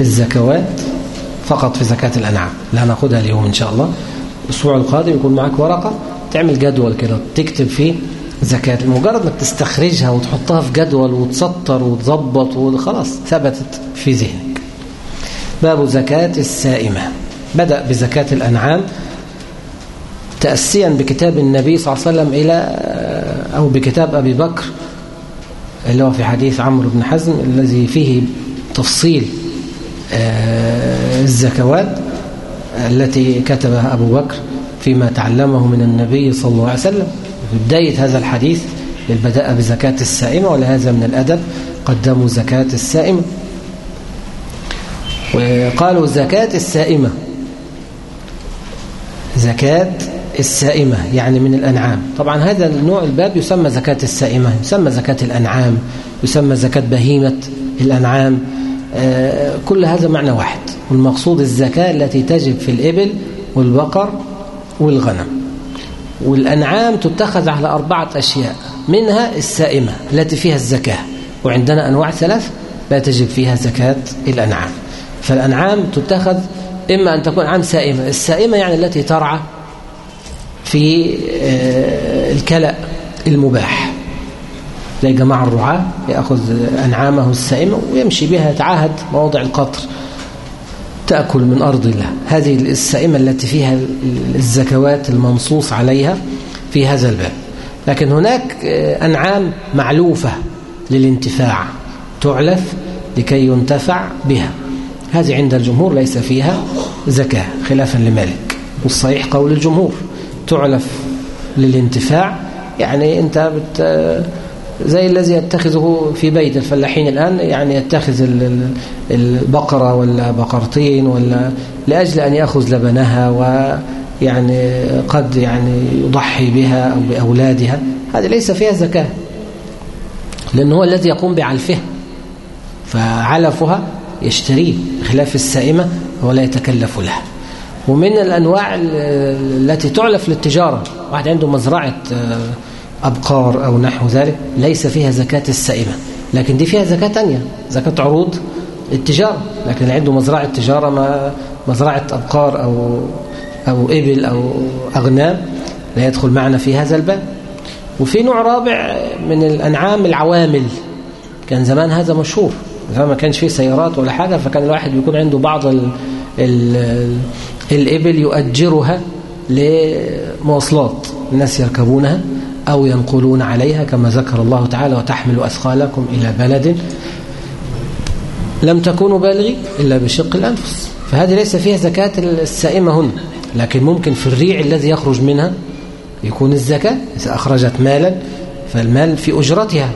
الزكوات. فقط في زكاة الأنعام. لا ناخدها اليوم إن شاء الله. الأسبوع القادم يكون معك ورقة تعمل جدول كده تكتب فيه زكاة. مجرد إنك تستخرجها وتحطها في جدول وتسطر وتظبط وخلاص ثبتت في ذهنك. باب زكاة السائمة. بدأ بزكاة الأنعام تأسيا بكتاب النبي صلى الله عليه وسلم إلى أو بكتاب أبي بكر اللي هو في حديث عمرو بن حزم الذي فيه تفصيل الزكوات التي كتبها أبو بكر فيما تعلمه من النبي صلى الله عليه وسلم. في بداية هذا الحديث بدأ بزكاة السائمة ولهذا من الأدب قدموا زكاة السائمة. وقالوا زكاة السائمة زكاة السائمة يعني من الأنعام. طبعا هذا النوع الباب يسمى زكاة السائمة يسمى زكاة الأنعام يسمى زكاة بهيمة الأنعام. كل هذا معنى واحد. والمقصود الزكاة التي تجب في الإبل والبقر والغنم. والأنعام تتخذ على أربعة أشياء منها السائمة التي فيها الزكاة. وعندنا أنواع ثلاث لا تجب فيها زكاة الأنعام. فالأنعام تتخذ إما أن تكون عام سائمة السائمة يعني التي ترعى في الكلأ المباح. زي جماعة الرعاة يأخذ أنعامه السائمة ويمشي بها يتعاهد مواضع القطر. تأكل من أرض الله. هذه السائمة التي فيها الزكوات المنصوص عليها في هذا الباب. لكن هناك أنعام معلوفة للانتفاع تعلف لكي ينتفع بها. هذه عند الجمهور ليس فيها زكاة خلافا لمالك. والصحيح قول الجمهور تعلف للانتفاع. يعني أنت بت زي الذي يتخذه في بيت الفلاحين الآن يعني يتخذ البقرة ولا بقرتين ولا لأجل أن يأخذ لبنها ويعني قد يعني يضحي بها أو بأولادها. هذه ليس فيها زكاة لأنه هو الذي يقوم بعلفها. فعلفها يشتريه خلاف السائمة هو لا يتكلف لها. ومن الأنواع التي تعلف للتجارة واحد عنده مزرعة أبقار أو نحو ذلك ليس فيها زكاة السائمة لكن دي فيها زكاة تانية زكاة عروض التجارة. لكن عنده مزرعة تجارة ما مزرعة أبقار أو أو إبل أو أغنام لا يدخل معنا في هذا الباب. وفي نوع رابع من الأنعام العوامل. كان زمان هذا مشهور. زمان ما كانش فيه سيارات ولا حاجة فكان الواحد بيكون عنده بعض ال ال الإبل يؤجرها لمواصلات. الناس يركبونها. أو ينقلون عليها كما ذكر الله تعالى وتحمل أثقالكم إلى بلد لم تكونوا بالغي إلا بشق الأنفس. فهذه ليس فيها زكاة السائمة هنا لكن ممكن في الريع الذي يخرج منها يكون الزكاة إذا أخرجت مالا فالمال في أجرتها.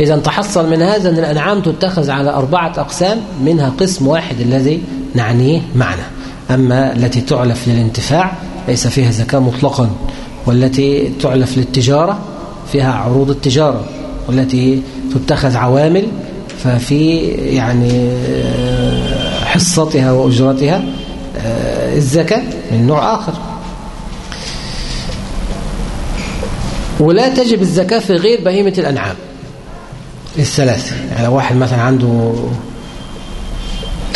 إذا تحصل من هذا أن الأنعام تتخذ على أربعة أقسام منها قسم واحد الذي نعنيه معنا. أما التي تعلف للانتفاع ليس فيها زكاة مطلقا. والتي تعلف للتجارة فيها عروض التجارة والتي تتخذ عوامل ففي يعني حصتها وأجرتها الزكاة من نوع آخر. ولا تجب الزكاة في غير بهيمة الأنعام. الثلاثة يعني لو واحد مثلا عنده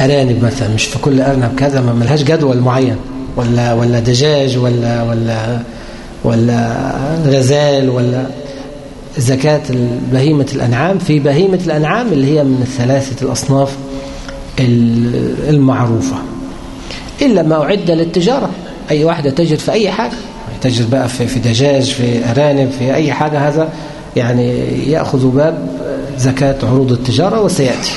أرانب مثلا مش في كل أرنب كذا ما ملهاش جدول معين ولا ولا دجاج ولا ولا ولا غزال ولا زكاة بهيمة الأنعام في بهيمة الأنعام اللي هي من الثلاثة الأصناف المعروفة. إلا ما أعد للتجارة. أي واحدة تجر في أي حاجة. تجر بقى في دجاج في أرانب في أي حاجة. هذا يعني يأخذ باب زكاة عروض التجارة وسيأتي.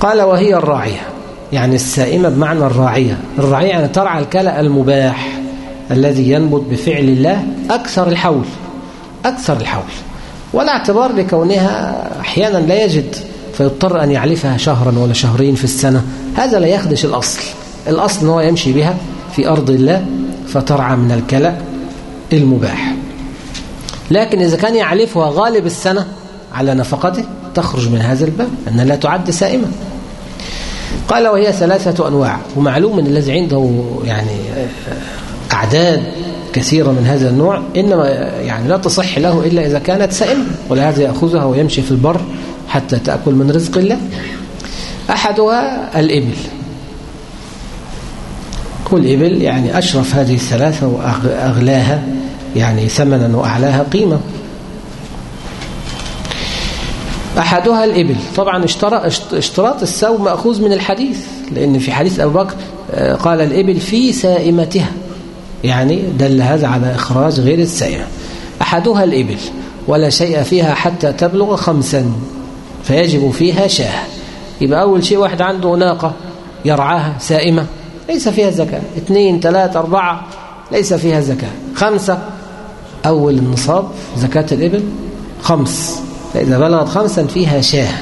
قال وهي الراعية. يعني السائمة بمعنى الراعية. الراعية يعني ترعى الكلأ المباح. الذي ينبت بفعل الله أكثر الحول أكثر الحول. ولا اعتبار لكونها أحيانا لا يجد فيضطر أن يعلفها شهرا ولا شهرين في السنة. هذا لا يخدش الأصل. الأصل هو يمشي بها في أرض الله فترعى من الكلأ المباح. لكن إذا كان يعلفها غالب السنة على نفقته تخرج من هذا الباب أنها لا تعد سائمة. قال وهي ثلاثة أنواع ومعلوم أن الذي عنده يعني أعداد كثيرة من هذا النوع إنما يعني لا تصح له إلا إذا كانت سائمة ولهذا يأخذها ويمشي في البر حتى تأكل من رزق الله. أحدها الإبل. والإبل يعني أشرف هذه الثلاثة وأغلاها يعني ثمنا وأعلاها قيمة. أحدها الإبل. طبعا اشتراط السوم مأخوذ من الحديث لأن في حديث أبو بكر آه، قال الإبل في سائمتها. يعني دل هذا على إخراج غير السائمة أحدها الإبل ولا شيء فيها حتى تبلغ خمسا فيجب فيها شاة. يبقى أول شيء واحد عنده ناقة يرعاها سائمة ليس فيها زكاة. اثنين ثلاثة أربعة ليس فيها زكاة. خمسة أول النصاب زكاة الإبل خمس. فإذا بلغت خمسا فيها شاة.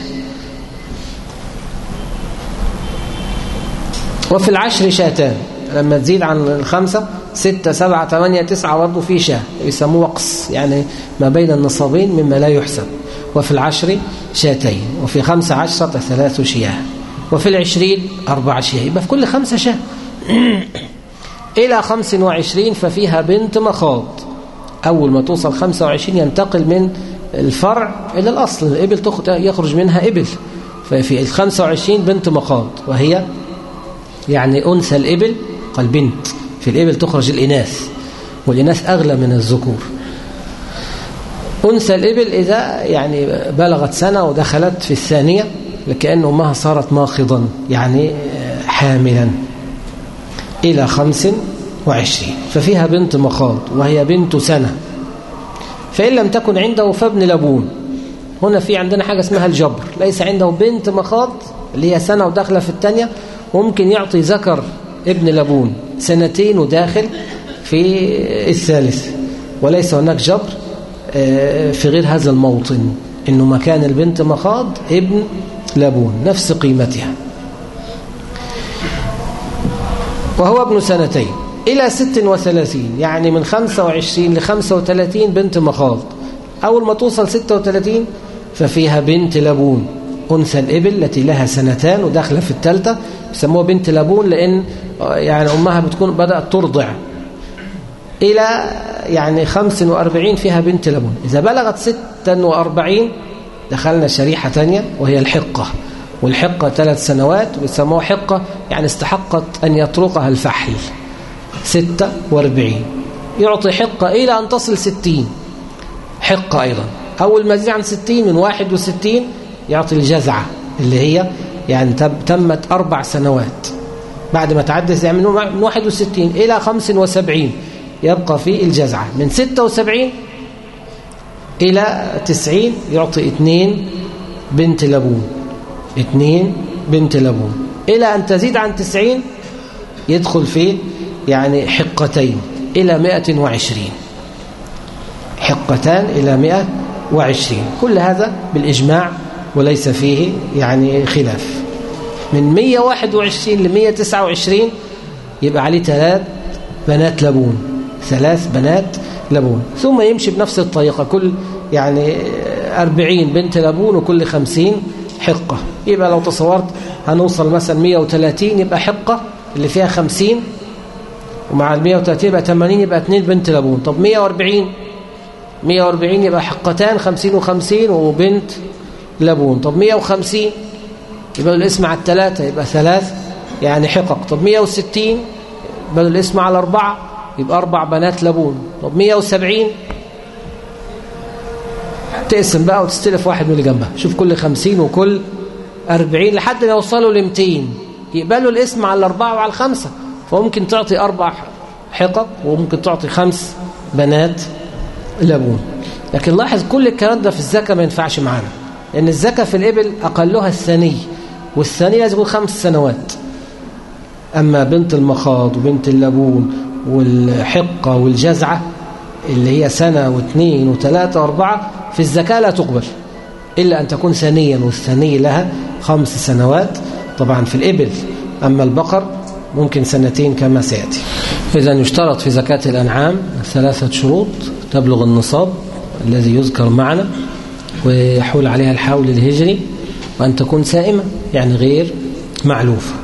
وفي العشر شاتان لما تزيد عن الخمسة ستة سبعة ثمانية تسعة برضه في شاة يسموه وقص يعني ما بين النصابين مما لا يحسب. وفي العشر شاتين وفي خمسة عشرة ثلاث شياة وفي العشرين أربع شياة يبقى في كل خمسة شاة. إلى خمس وعشرين ففيها بنت مخاض. أول ما توصل خمسة وعشرين ينتقل من الفرع إلى الأصل الإبل يخرج منها إبل. ففي الخمسة وعشرين بنت مخاض وهي يعني أنثى الإبل قال بنت في الإبل تخرج الإناث والإناث أغلى من الذكور. أنثى الإبل إذا يعني بلغت سنة ودخلت في الثانية لكأن أمها صارت ماخضا يعني حاملا إلى خمس وعشرين. ففيها بنت مخاض وهي بنت سنة. فإن لم تكن عنده فابن لبون. هنا في عندنا حاجة اسمها الجبر. ليس عنده بنت مخاض اللي هي سنة وداخلة في الثانية ممكن يعطي ذكر ابن لبون. سنتين وداخل في الثالث. وليس هناك جبر آه، في غير هذا الموطن إنه مكان البنت مخاض ابن لبون نفس قيمتها. وهو ابن سنتين. إلى ست وثلاثين يعني من خمسة وعشرين لخمسة وثلاثين بنت مخاض. أول ما توصل ستة وثلاثين ففيها بنت لبون أنثى الإبل التي لها سنتان وداخلة في الثالثة. يسموها بنت لبون لأن يعني أمها بتكون بدأت ترضع إلى يعني خمس وأربعين فيها بنت لبون. إذا بلغت ستا وأربعين دخلنا شريحة تانية وهي الحقة. والحقة ثلاث سنوات ويسموها حقة يعني استحقت أن يطرقها الفحل. ستة وأربعين. يعطي حقة إلى أن تصل ستين. حقة أيضا. أول ما يزيد عن ستين من واحد وستين يعطي الجزعة اللي هي يعني تمت أربع سنوات. بعد ما تعدس يعني من 61 إلى 75 يبقى في الجزعة. من 76 إلى 90 يعطي اثنين بنت لبون. اثنين بنت لبون. إلى أن تزيد عن 90 يدخل في يعني حقتين إلى 120 حقتان إلى 120 كل هذا بالإجماع وليس فيه يعني خلاف. من 121 ل 129 يبقى عليه ثلاث بنات لبون ثلاث بنات لبون ثم يمشي بنفس الطريقة. كل يعني 40 بنت لبون وكل 50 حقة. يبقى لو تصورت هنوصل مثلا 130 يبقى حقة اللي فيها 50 ومع ال 130 يبقى 80 يبقى 2 بنت لبون طب 140 140 يبقى حقتان 50 و50 وبنت لبون. طب 150 يبقى الاسم على الثلاثة يبقى ثلاث يعني حقق. طب 160 يبقى الاسم على أربعة يبقى أربع بنات لبون. طب 170 تقسم بقى وتستلف واحد من اللي جنبها. شوف كل 50 وكل 40 لحد ما يوصلوا ل 200 يقبلوا الاسم على الأربعة وعلى الخمسة. فممكن تعطي أربع حقق وممكن تعطي خمس بنات لبون. لكن لاحظ كل الكلام ده في الزكاة ما ينفعش معانا. لأن الزكاة في الإبل أقلها الثاني والثاني لازم يكون خمس سنوات. أما بنت المخاض وبنت اللبون والحقة والجزعة اللي هي سنة واثنين وثلاثة وأربعة في الزكاة لا تقبل إلا أن تكون ثانيا والثاني لها خمس سنوات. طبعا في الإبل أما البقر ممكن سنتين كما سيأتي. إذا يشترط في زكاة الأنعام ثلاثة شروط تبلغ النصاب الذي يذكر معنا. ويحول عليها الحول الهجري وأن تكون سائمة يعني غير معلوفة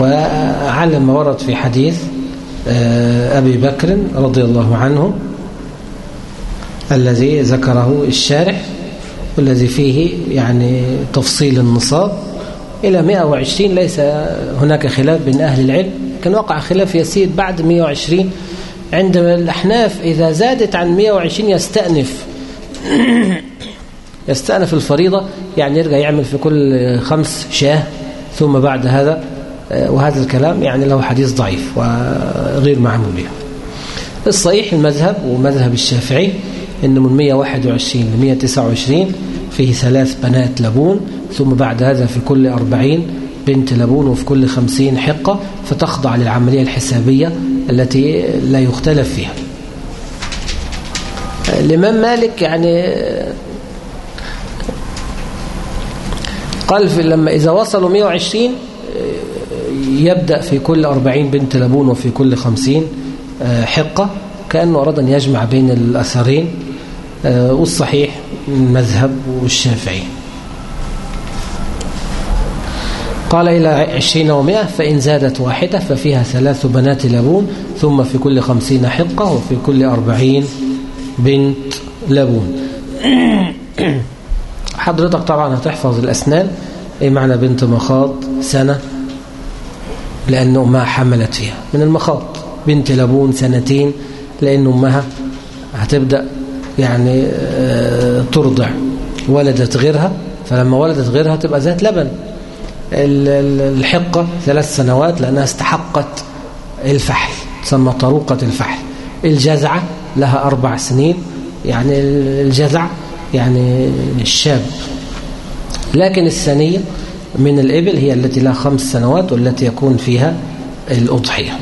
وعلى ما ورد في حديث أبي بكر رضي الله عنه الذي ذكره الشارح والذي فيه يعني تفصيل النصاب. إلى 120 ليس هناك خلاف بين أهل العلم كان وقع خلاف يسير بعد 120 عند الأحناف إذا زادت عن 120 يستأنف. يستأنف الفريضة يعني يرجع يعمل في كل خمس شاه ثم بعد هذا وهذا الكلام يعني له حديث ضعيف وغير معمول به. الصحيح المذهب ومذهب الشافعي إن من 121 ل 129 فيه ثلاث بنات لبون ثم بعد هذا في كل 40 بنت لبون وفي كل 50 حقة فتخضع للعملية الحسابية التي لا يختلف فيها. الإمام مالك يعني قال في لما إذا وصلوا 120 يبدأ في كل 40 بنت لبون وفي كل 50 حقة كأنه أراد أن يجمع بين الأثرين والصحيح المذهب والشافعي. قال إلى عشرين ومائة فإن زادت واحدة ففيها ثلاث بنات لبون ثم في كل خمسين حقة وفي كل أربعين بنت لبون. حضرتك طبعا هتحفظ الأسنان. أي معنى بنت مخاض سنة. لأن أمها حملت فيها. من المخاض بنت لبون سنتين لأن أمها هتبدأ يعني ترضع ولدت غيرها. فلما ولدت غيرها تبقى ذات لبن. الحقة ثلاث سنوات لأنها استحقت الفحل تسمى طروقة الفحل. الجزعة لها أربع سنين. يعني الجزع يعني الشاب. لكن الثانية من الإبل هي التي لها خمس سنوات والتي يكون فيها الأضحية.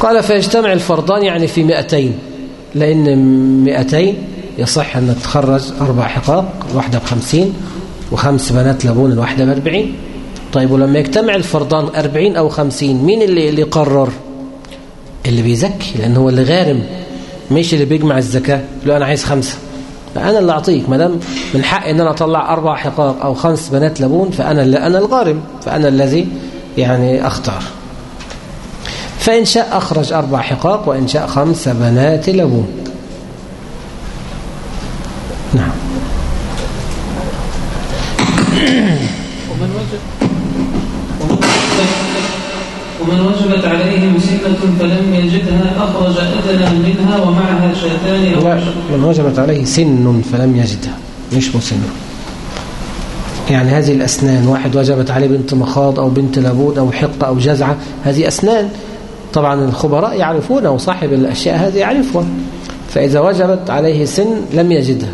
قال فيجتمع الفرضان يعني في مئتين لأن مئتين يصح أن تخرج أربع حقاق الواحدة بخمسين وخمس بنات لبون الواحدة بأربعين. طيب ولما يجتمع الفرضان أربعين أو خمسين مين اللي, اللي اللي بيزكي لأن هو اللي غارم. مش اللي بيجمع الزكاة؟ له أنا عايز خمسة. فأنا اللي أعطيك. ما دام من حق أن أنا أطلع أربع حقاق أو خمس بنات لبون فأنا اللي أنا الغارم. فأنا الذي يعني أختار. فإن شاء أخرج أربع حقاق وإن شاء خمس بنات لبون. ومن وجبت عليه مسنة فلم يجدها أخرج أدنى منها ومعها شاتان أو من وجبت عليه سن فلم يجدها. مش مسنة يعني هذه الأسنان واحد وجبت عليه بنت مخاض أو بنت لبود أو حقة أو جزعة هذه أسنان. طبعا الخبراء يعرفون وصاحب الأشياء هذه يعرفها فإذا وجبت عليه سن لم يجدها.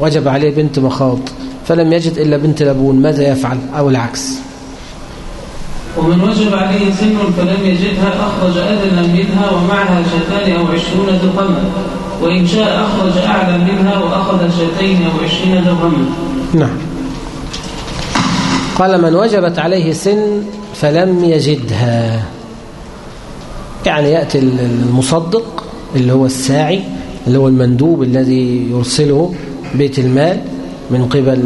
وجب عليه بنت مخاض. فلم يجد إلا بنت لبون ماذا يفعل؟ أو العكس. ومن وجب عليه سن فلم يجدها أخرج أدنى منها ومعها شتان أو عشرون درهما. وإن شاء أخرج أعلى منها وأخذ شتين أو عشرين درهما. نعم. قال من وجبت عليه سن فلم يجدها. يعني يأتي المصدق اللي هو الساعي اللي هو المندوب الذي يرسله بيت المال من قبل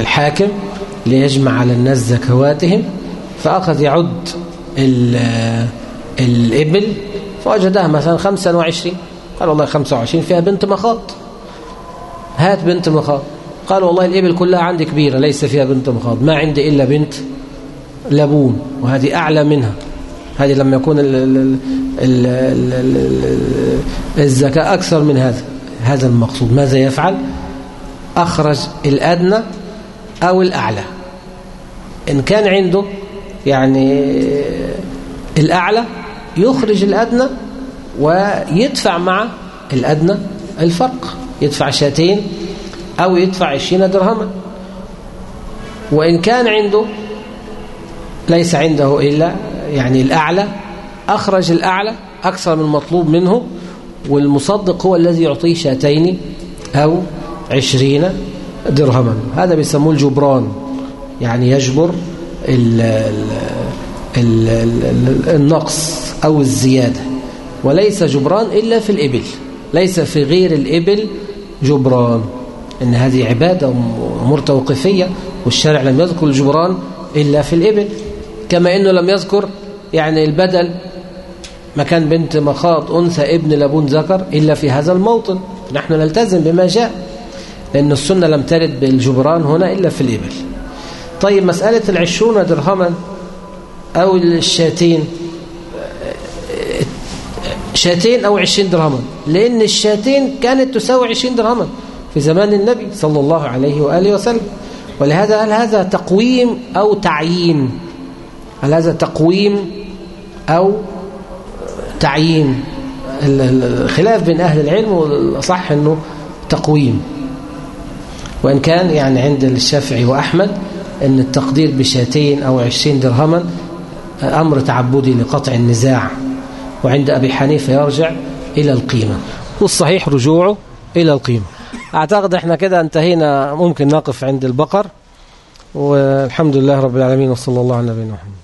الحاكم ليجمع على الناس زكواتهم. فأخذ يعد الإبل فوجدها مثلا 25 قال والله 25 فيها بنت مخاض. هات بنت مخاض. قال والله الإبل كلها عندي كبيرة ليس فيها بنت مخاض. ما عندي إلا بنت لبون وهذه أعلى منها. هذه لما يكون ال ال ال ال الزكاة أكثر من هذا هذا المقصود. ماذا يفعل؟ أخرج الأدنى أو الأعلى. إن كان عنده يعني الأعلى يخرج الأدنى ويدفع مع الأدنى الفرق. يدفع شاتين أو يدفع عشرين درهما. وإن كان عنده ليس عنده إلا يعني الأعلى أخرج الأعلى أكثر من مطلوب منه والمصدق هو الذي يعطيه شاتين أو عشرين درهما. هذا بيسموه الجبران يعني يجبر ال ال ال ال النقص أو الزيادة. وليس جبران إلا في الإبل. ليس في غير الإبل جبران. إن هذه عبادة أمور توقيفية والشارع لم يذكر الجبران إلا في الإبل. كما إنه لم يذكر يعني البدل مكان بنت مخاض أنثى ابن لبون ذكر إلا في هذا الموطن. نحن نلتزم بما جاء لأن السنة لم ترد بالجبران هنا إلا في الإبل. طيب مسألة العشرون درهما أو الشاتين شاتين أو عشرين درهما لأن الشاتين كانت تساوي عشرين درهما في زمان النبي صلى الله عليه وآله وسلم. ولهذا هل هذا تقويم أو تعيين؟ هل هذا تقويم أو تعيين؟ الخلاف بين أهل العلم والصح أنه تقويم. وإن كان يعني عند الشافعي وأحمد أن التقدير بشاتين أو عشرين درهما أمر تعبدي لقطع النزاع وعند أبي حنيفة يرجع إلى القيمة. والصحيح رجوعه إلى القيمة. أعتقد إحنا كده انتهينا ممكن نقف عند البقر. والحمد لله رب العالمين وصلى الله على نبينا محمد.